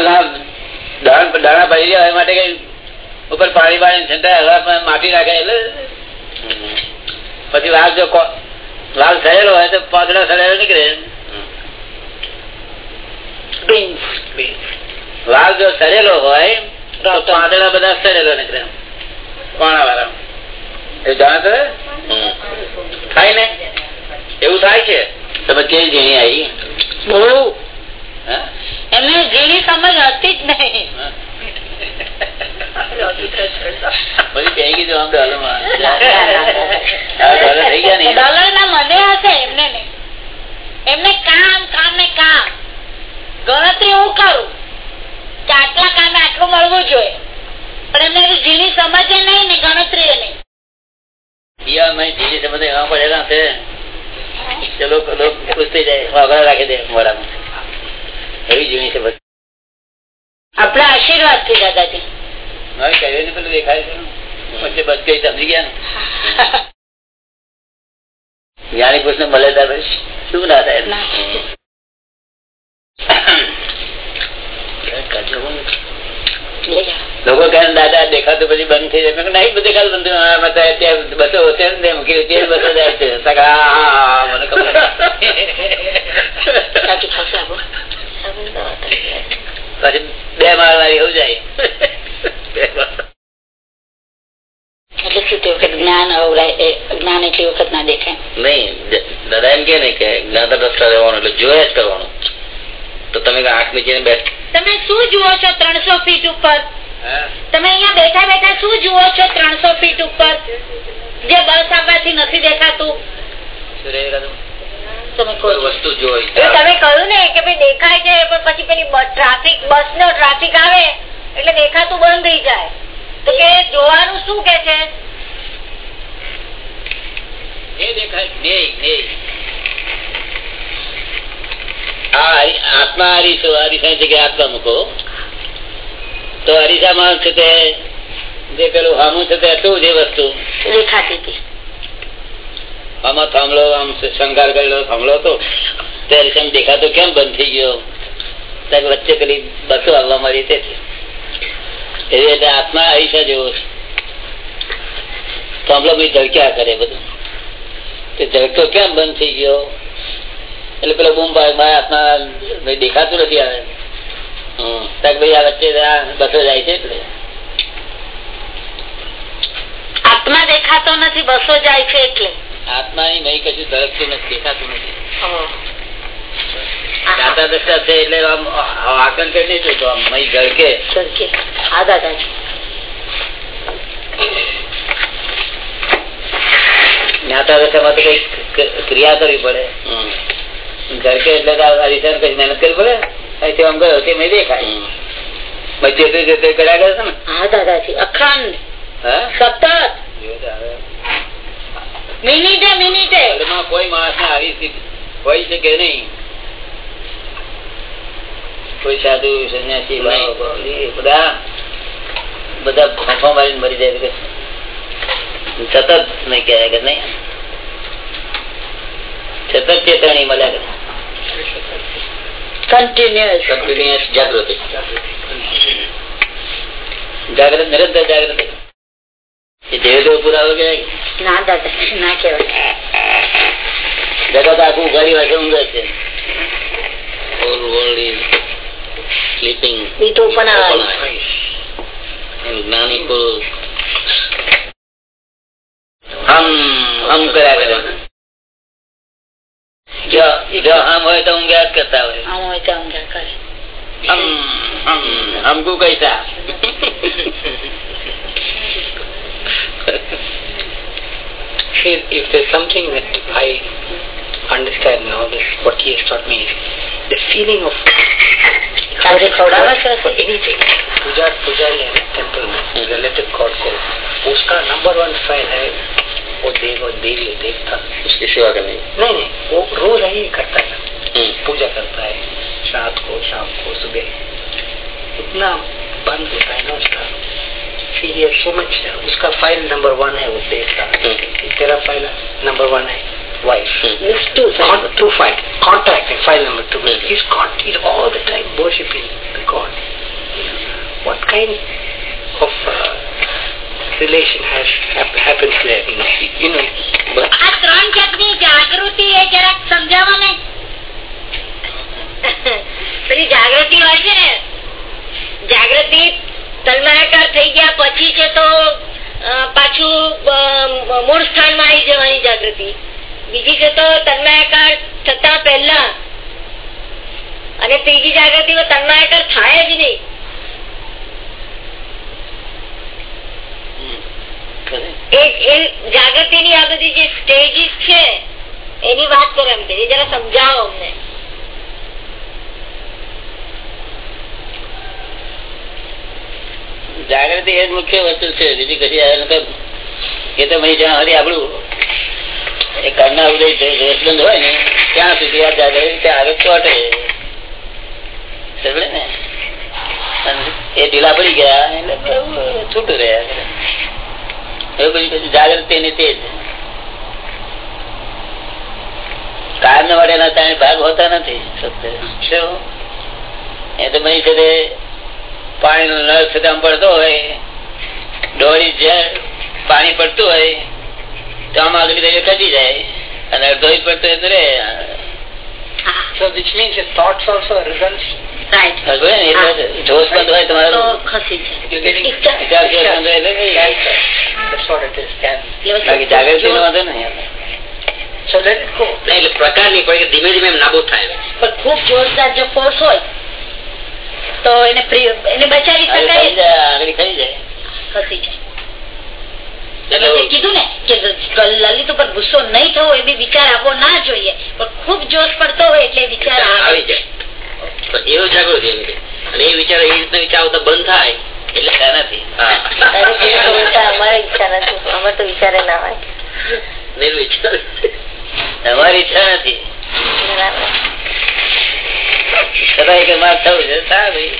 દાણા દાણા પડી રહ્યા હોય માટે કઈ ઉપર પાણી પાણી છંટાય માટી નાખે એટલે પછી વાઘ જો વાઘ સડેલો હોય તો પાંદડા સડેલો નીકળે. વાઘ જો સડેલો હોય તો પાંદડા બધા સડેલો નીકળે. પાણા વાળા એ જાણે થાય ને? એવું થાય છે? તમે કેવી ઝીણી આવી? બહુ. હા? એમને ઝીણી સમજ હતી જ નહીં. બધી કહી ગઈ આમ ડોલરમાં. આ ડોલર થઈ ગયા ને ડોલર ના મને હશે એમને નહીં એમને કામ કામ ને કામ. ગણતરી હું કરું. કે આટલા કામે આટલું મળવું જોઈએ. પણ એમને એવી ઝીણી સમજે નહીં ને ગણતરી નહીં. પિયા મેં ઝીણી સમજે એમાં પડેલા છે ચલો લોક ખુશ થઈ જાય. વાઘરા રાખી દે મોડામાં એવી ઝીણી સમજ આપડા આશીર્વાદથી દાદાજી. મારે કહ્યું ને પેલું દેખાય છે વચ્ચે બસ કઈ સમજી ગયા ને? જ્ઞાની પુરુષ ને મળે ત્યારે શું ના થાય? લોકો કહે ને, દાદા દેખાતું પછી બંધ થઈ જાય. મેં કીધું, નહીં બધું દેખાતું બંધ થયું. આમાં તો ત્યાં બસો હોતે ને તે મૂકી તે બસો જાય છે. તો કે, હા, હા, હા, મને ખબર સાચું થશે આપો. પછી બે માળ વાળી એવું જાય. એટલે શું તે વખત જ્ઞાન જ્ઞાન એટલી વખત ના દેખાય? નહીં દાદા એમ કે ને કે જ્ઞાતા દ્રષ્ટા રહેવાનું એટલે જોયા જ કરવાનું. તો તમે આંખ મીચીને બેઠ તમે શું જુઓ છો ત્રણસો ફીટ ઉપર? તમે અહીંયા બેઠા બેઠા શું જુઓ છો ત્રણસો ફીટ ઉપર? જે બસ આવવાથી નથી દેખાતું? તમે. વસ્તુ જોઈ. કહ્યું ને કે ભાઈ દેખાય છે પણ પછી પેલી ટ્રાફિક બસ નો ટ્રાફિક આવે એટલે દેખાતું બંધ થઈ જાય. તો કે જોવાનું શું કે છે? એ દેખાય આત્મા હરીશો હરીશા જગ્યાએ આત્મા મૂકો? તો હરીસામાં છે? તે જે પેલું હામું છે તે હતું જે વસ્તુ? દેખાતી હતી. આમાં થાંભલો આમ શંકાર કરેલો થાંભલો હતો. ત્યારે દેખાતો કેમ બંધ થઈ ગયો? ત્યાં વચ્ચે પેલી બસો આવવા મળી તેથી એવી રીતે આત્મા આયુષ્ય જેવો. થાંભલો ભાઈ ધડક્યા કરે બધું. તે ઝળકો કેમ બંધ થઈ ગયો? એટલે પેલો બૂમ ભાઈ મારા ભાઈ દેખાતું નથી આવે. તાક ભાઈ આ વચ્ચે બસો જાય છે એટલે. આત્મા દેખાતો નથી, બસો જાય છે એટલે. આત્માની મહી કશું ઝળકતું નથી દેખાતું નથી. છે એટલે આમ કરી નહીં જોતો આમ જ્ઞાતા દશામાં તો કઈ ક્રિયા કરવી પડે. ઘરકે એટલે કઈ મહેનત કરવી પડે? અહીંથી આમ ગયો તે મેં દેખાય. તે કર્યા કરે છે ને? હા દાદાજી. અખંડ. હા? સતત. મિનિટે મિનિટે. વર્લ્ડમાં કોઈ માણસ ને આવી સ્થિતિ હોય છે કે નહીં? કોઈ સાધુ સંન્યાસી બધા બધા ફાંફા મારીને મરી જાય કે સતત નહીં કહેવાય કે નહીં? સતત ચેતવણી મળ્યા કરે કન્ટિન્યુઅસ જાગૃતિ. જાગ્રત નિરંતર જાગૃતિ. એ દેવ દેવ પુરાવો કે ના દાદા ના કહેવાય જગત આખું ઘણી વર્ષે ઊંઘે છે? Whole world is sleeping. એ તો પણ open આવે eyes. and જ્ઞાની પુરુષ. હમ હમ કર્યા કરે. જો જો હમ હોય તો ઊંઘ્યા જ કરતા હોય. આમ હોય તો સમજા કરે. હમ હમ હમકુ કૈસા फिर if there something that I understand that this what he this what he has taught me is the feeling of for anything. पूजा पुजारी है टेंपल में रिलेटिव गॉड को उसका नंबर वन फ़ैन है वो देव और देवी देवता उसकी सेवा करने नहीं नहीं वो रोज ही करता है। हम्म। पूजा करता है रात को शाम को सुबह। इतना बंद होता है ना उसका। फिर ये सो मच उसका फाइल नंबर वन है वो देवता हम्म. तेरा फाइल नंबर वन है wife hmm. It's two Con- sides. two file contact and file number two. Mhm. He's con- he's all the time worshipping the God. What kind of uh, relation has hap- happens there. You know, એ જાગૃતિની આ બધી જે stages છે, એની વાત કરો એમ કે જરા સમજાવો અમને. જાગૃતિ એ મુખ્ય વસ્તુ છે. બીજી કશી એ તો ભાઈ જ્યાં હરી આપણું એ કરના ઉદય બંધ હોય ને, ત્યાં સુધી આ જાગૃતિ ત્યાં આગળ ચોટે. એ ઢીલા પડી ગયા, એટલે છૂટું રહ્યા. એવું બધું કશું જાગૃતિ ની તે જ. કાયમ વડેલા ત્યાં ભાગ હોતા નથી શું? એ તો ભાઈ છે પાણી નો નળ છે પડતો હોય ડોળી જ્યાં પાણી પડતું હોય તો આમ આગળ જાય. અને અડધો પડતો હોય તો રે so which means your thoughts also results. જોશ બંધ હોય તમારું. ખસી જાગૃતિ નો વાંધો નહીં. એટલે પ્રકાર નહીં પડે ધીમે ધીમે નાબૂદ થાય પણ ખૂબ જોરદાર જો ફોર્સ હોય તો એને એને બચાવી શકાય આગળ ખરી જાય. ખસી જાય. કીધું ને કે લલિત ઉપર ગુસ્સો નહીં થવો એ બી વિચાર આવવો ના જોઈએ પણ ખૂબ જોશ પડતો હોય એટલે વિચાર આવી જાય. પણ એવો જાગૃતિ એમ કે. અને એ વિચાર એ રીતના વિચાર આવતા બંધ થાય એટલે નથી. અમારે ઈચ્છા નથી. અમારે તો વિચારે ના હોય. નિર્વિચાર તમારી ઈચ્છા નથી. છતાં કે માર થવું છે. સારું.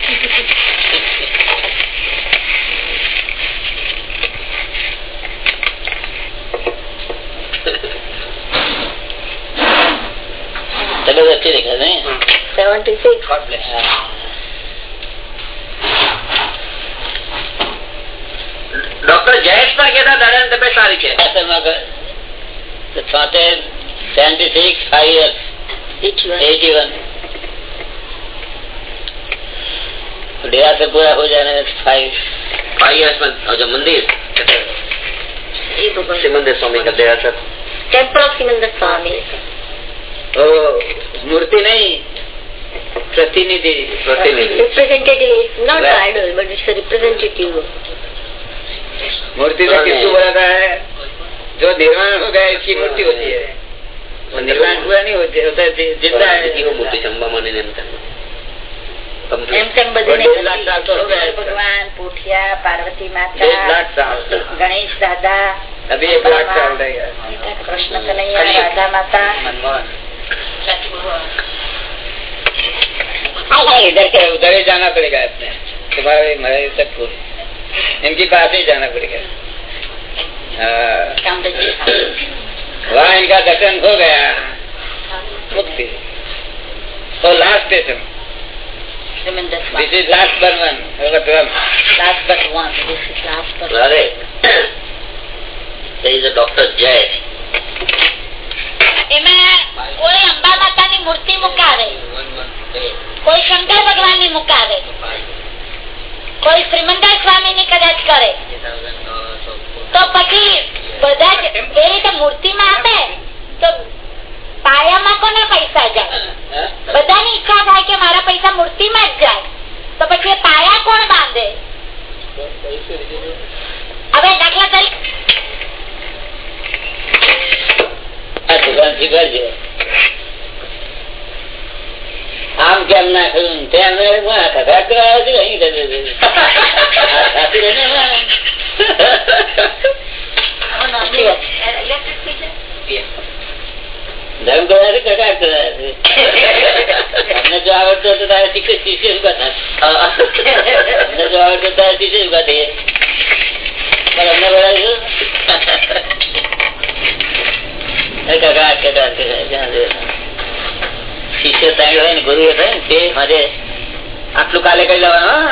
76. God bless you. Doctor Jayesh પણ કેતા દાદા ની તબિયત સારી છે છોતેર seventy six five year eighty one डेरा से पूरा हो जाने फाइव फाइव ईयर्स में और जो मंदिर सिमंदर स्वामी का डेरा सब टेंपल ऑफ़ सिमंदर स्वामी तो मूर्ति नहीं प्रतिनिधि प्रतिनिधि representative is not Well- idol but it's a representative मूर्ति तो किसको बोलाता है जो निर्माण हो गया इसकी मूर्ति होती है वो निर्माण पूरा नहीं होते होता है जि- जिंदा है જીવો મોટી છે અંબામાની ને એમ તેમ. એમ Complete. તેમ બધું દોઢ લાખ સાલ તો હો ગયા है। ભગવાન પોઠિયા પાર્વતી डेढ़ માતા लाख साल ગણેશ દાદા अभी एक लाख साल रहेगा કૃષ્ણ કનૈયા રાધા માતા मनमोहन इधर के उधर ही जाना पड़ेगा अपने तुम्हारा भी मरे तक को इनके पास ही जाना पड़ेगा हाँ वहाँ इनका दर्शन हो गया मुक्ति तो last station Simandhar this is last Burman last but one this is last but Brother, there is a Dr. Jay. એમાં કોઈ અંબા માતાની મૂર્તિ મુકાવે કોઈ શંકર ભગવાનની મુકાવે. કોઈ શ્રીમંદર સ્વામીની કદાચ કરે. તો પછી બધા જ એ રીતે મૂર્તિમાં આપે તો પાયામાં કોને પૈસા જાય? બધાની ઈચ્છા થાય કે મારા પૈસા મૂર્તિમાં જ જાય. તો પછી પાયા કોણ બાંધે? હવે દાખલા તરીકે દુકાનથી આમ કેમ ના થયું? જો આવડતો તો તારે શીખે શિષ્ય ઊભા થાય અમને જો આવડતો તારે શિષ્ય ઊભા થઈએ મારે આટલું કાલે કરી લેવાનું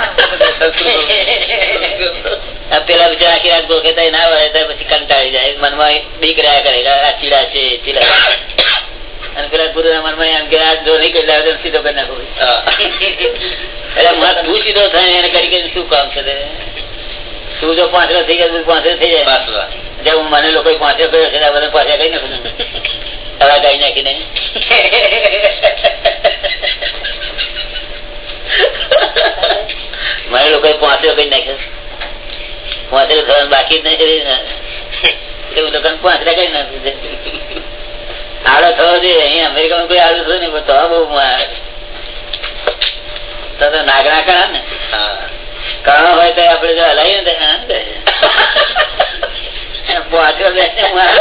પેલા બિચારા આખી રાત ગોખેતા ના વળે પછી કંટાળી જાય. મનમાં બીક રહ્યા કરે આ ચીડા છે ચીડા અને પેલા ગુરુ ના મનમાં એમ કે આ જો નહીં કરી લાવે સીધો કરી નાખો. એટલે મત તું સીધો થાય એને કરી શું કામ છે તે? જો પાંચરો થઈ ગયા પાંચરો થઈ જાય. જે હું મને લોકો પાંચરો કર્યો છે બધા પાછા કઈ નાખું. હવે કઈ નાખીને. મને લોકો પાંચરો કઈ નાખ્યો પાંચરો ખાવાનું બાકી નહીં એવું એટલે તો કઈ પાંચરા કઈ નાખું છે. આડો થવો જોઈએ અહીંયા અમેરિકામાં કોઈ આડું થયું ને તો બહુ માર. તો નાગણા કણા ને કણો હોય તો આપડે જો હલાવીએ ને. પાંચરો બેસે માર.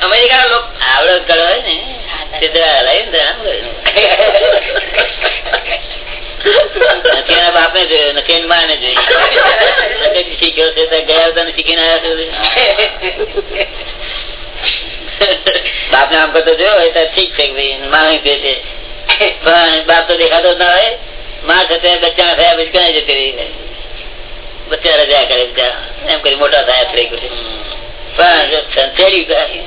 અમેરિકા લોકો આવડો જ કરો હોય ને તે તો હલાવીએ ને તો આમ કરે. નથી એના બાપને જોયો નથી એની માને જોઈ નથી શીખ્યો છે તો ગયા હતા ને શીખીને આવ્યા છે બાપ ને આમ કરતો જોયો હોય તો ઠીક છે કે ભાઈ માણી પે છે. પણ બાપ તો દેખાતો જ ના હોય. માં સાથે બચ્ચા થયા પછી ક્યાં જતી રહી બચ્ચા રજા કરે બિચારા. એમ કરી મોટા થયા થઈ ગયું પણ જો સંચેડી ગયા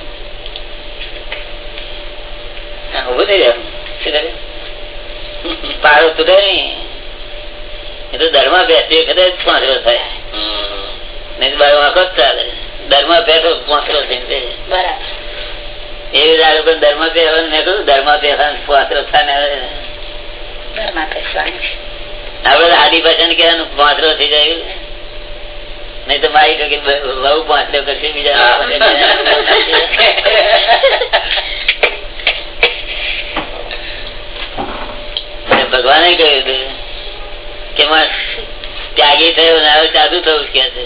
ઉભું થઈ જાય પાડો તૂટે નહીં એ તો દરમાં બેસતી વખતે જ પાંચરો થાય નહીં બાર આંખો જ ચાલે. દરમાં બેઠો પાંચરો બરાબર. એવી દાડો પણ દરમાં બેસવાનું મેં કહ્યું દરમાં બેસવાનું પાંચરો થાય ને આપડે આદિ ભાષા કહેવાનું પાંચરો થઈ જાય નહીં તો મારી કે બહુ પાંચરો કરશે બીજા ભગવાને કહ્યું હતું કે ત્યાગી થયો ને હવે સાધુ થવું કે છે?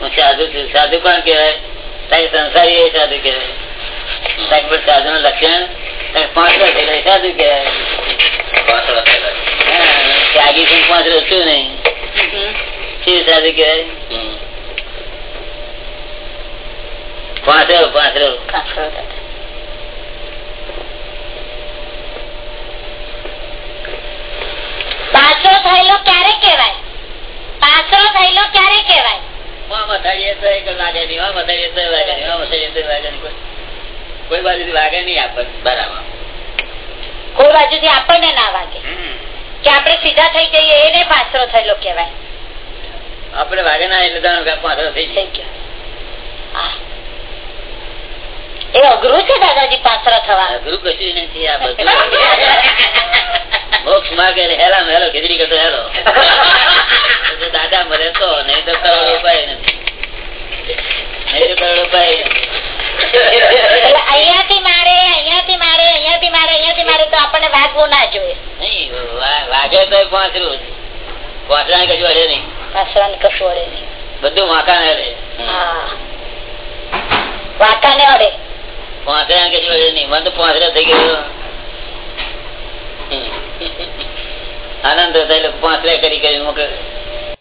હું સાધુ છું. સાધુ કોણ કેવાય તારી સંસારી એ સાધુ કેવાય તારી પર સાધુ નું લક્ષણ પાંચરો થયેલો કેવાય સાધુ કહેવાય. હા, ત્યાગી છું પાંચ છું નહીં. શું સાધુ કહેવાય પાંચરો પાંચરો પાછો થયેલો ક્યારે કહેવાય? પાછો થયેલો ક્યારે વાગે કોઈ- કોઈ બાજુથી વાગે નહીં આપણને બરાબર. કોઈ બાજુથી આપણને ના વાગે. કે આપણે સીધા થઈ જઈએ એને પાછળ થયેલો કહેવાય. આપણે વાગે ના એટલે જાણો કે પાંચરો થઈ ગયો એ અઘરું છે દાદાજી પાત્ર થવા? અઘરું કશું નથી આ બધું. મોક્ષ માર્ગે હેલા હેલો ખીચડી કરતો હેલો. દાદા મરે તો નહીં તો કરોડ ઉપાય નથી. નહીં તો કરોડ ઉપાય અહીંયાથી મારે અહિયાંથી મારે અહિયાંથી મારે અહિયાંથી મારે તો આપણને વાગવું ના જોઈએ. નહીં વાગે તો પાંચરું પાંચરા કશું હશે નહીં. પાછરાને કશું અડે નહીં. બધું વાંકા ને અડે હા. વાંકાને અડે. પાંચરા કશું અડે નહીં. મને તો થઈ ગયો. આનંદ થાય એટલે પાંચરા કરી કરી મોકલે.